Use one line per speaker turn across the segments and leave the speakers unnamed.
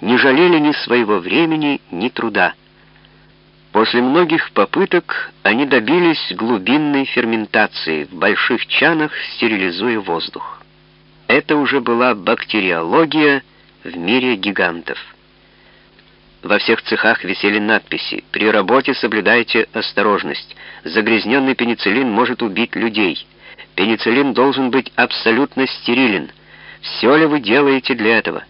не жалели ни своего времени, ни труда. После многих попыток они добились глубинной ферментации в больших чанах, стерилизуя воздух. Это уже была бактериология в мире гигантов. Во всех цехах висели надписи «При работе соблюдайте осторожность. Загрязненный пенициллин может убить людей. Пенициллин должен быть абсолютно стерилен. Все ли вы делаете для этого?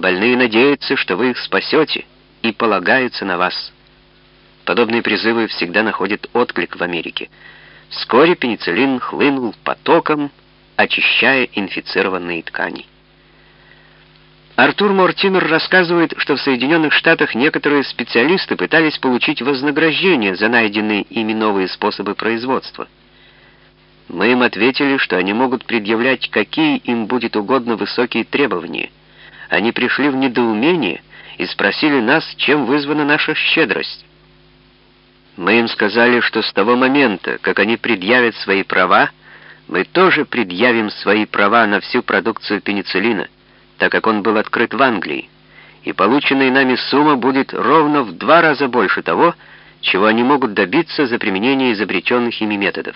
Больные надеются, что вы их спасете, и полагаются на вас». Подобные призывы всегда находят отклик в Америке. Вскоре пенициллин хлынул потоком, очищая инфицированные ткани. Артур Мортимер рассказывает, что в Соединенных Штатах некоторые специалисты пытались получить вознаграждение за найденные ими новые способы производства. Мы им ответили, что они могут предъявлять какие им будет угодно высокие требования. Они пришли в недоумение и спросили нас, чем вызвана наша щедрость. Мы им сказали, что с того момента, как они предъявят свои права, мы тоже предъявим свои права на всю продукцию пенициллина, так как он был открыт в Англии, и полученная нами сумма будет ровно в два раза больше того, чего они могут добиться за применение изобретенных ими методов.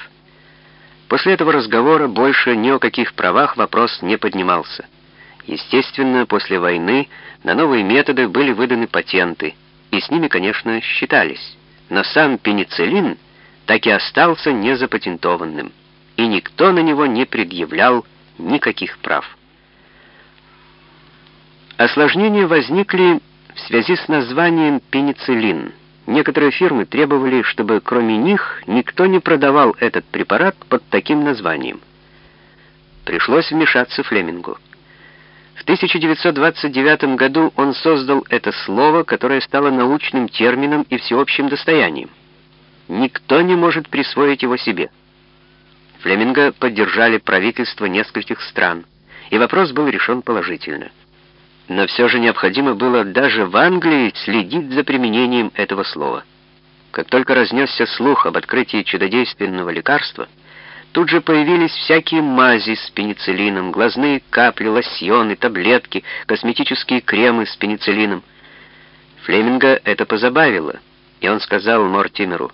После этого разговора больше ни о каких правах вопрос не поднимался. Естественно, после войны на новые методы были выданы патенты, и с ними, конечно, считались но сам пенициллин так и остался незапатентованным, и никто на него не предъявлял никаких прав. Осложнения возникли в связи с названием пенициллин. Некоторые фирмы требовали, чтобы кроме них никто не продавал этот препарат под таким названием. Пришлось вмешаться Флемингу. В 1929 году он создал это слово, которое стало научным термином и всеобщим достоянием. Никто не может присвоить его себе. Флеминга поддержали правительства нескольких стран, и вопрос был решен положительно. Но все же необходимо было даже в Англии следить за применением этого слова. Как только разнесся слух об открытии чудодейственного лекарства, Тут же появились всякие мази с пенициллином, глазные капли, лосьоны, таблетки, косметические кремы с пенициллином. Флеминга это позабавило, и он сказал Мортимеру,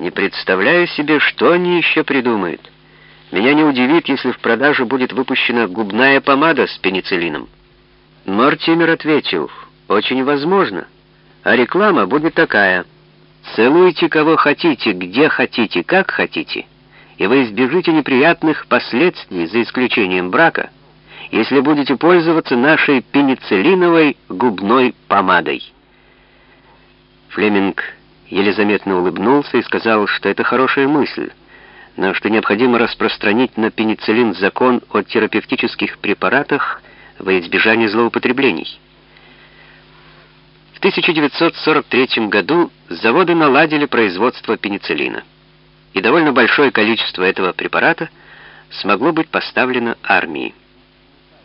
«Не представляю себе, что они еще придумают. Меня не удивит, если в продажу будет выпущена губная помада с пенициллином». Мортимер ответил, «Очень возможно, а реклама будет такая. Целуйте кого хотите, где хотите, как хотите» и вы избежите неприятных последствий, за исключением брака, если будете пользоваться нашей пенициллиновой губной помадой. Флеминг еле заметно улыбнулся и сказал, что это хорошая мысль, но что необходимо распространить на пенициллин закон о терапевтических препаратах во избежание злоупотреблений. В 1943 году заводы наладили производство пенициллина и довольно большое количество этого препарата смогло быть поставлено армии.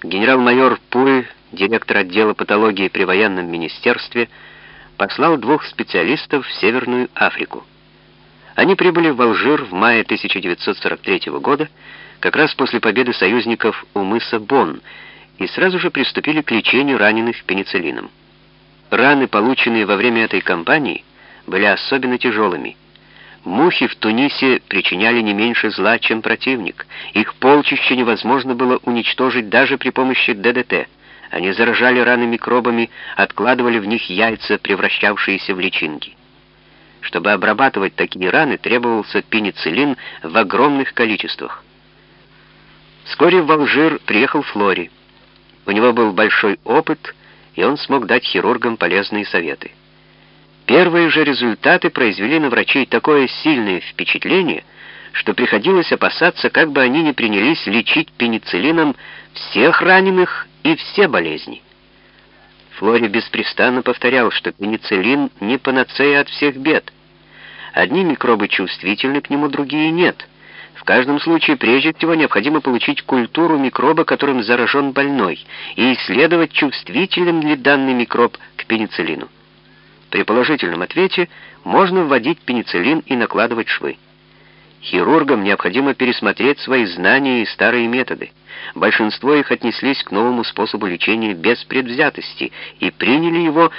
Генерал-майор Пуль, директор отдела патологии при военном министерстве, послал двух специалистов в Северную Африку. Они прибыли в Алжир в мае 1943 года, как раз после победы союзников у мыса Бон, и сразу же приступили к лечению раненых пенициллином. Раны, полученные во время этой кампании, были особенно тяжелыми – Мухи в Тунисе причиняли не меньше зла, чем противник. Их полчище невозможно было уничтожить даже при помощи ДДТ. Они заражали раны микробами, откладывали в них яйца, превращавшиеся в личинки. Чтобы обрабатывать такие раны, требовался пенициллин в огромных количествах. Вскоре в Алжир приехал Флори. У него был большой опыт, и он смог дать хирургам полезные советы. Первые же результаты произвели на врачей такое сильное впечатление, что приходилось опасаться, как бы они не принялись лечить пенициллином всех раненых и все болезни. Флори беспрестанно повторял, что пенициллин не панацея от всех бед. Одни микробы чувствительны к нему, другие нет. В каждом случае прежде всего необходимо получить культуру микроба, которым заражен больной, и исследовать, чувствителен ли данный микроб к пенициллину. При положительном ответе можно вводить пенициллин и накладывать швы. Хирургам необходимо пересмотреть свои знания и старые методы. Большинство их отнеслись к новому способу лечения без предвзятости и приняли его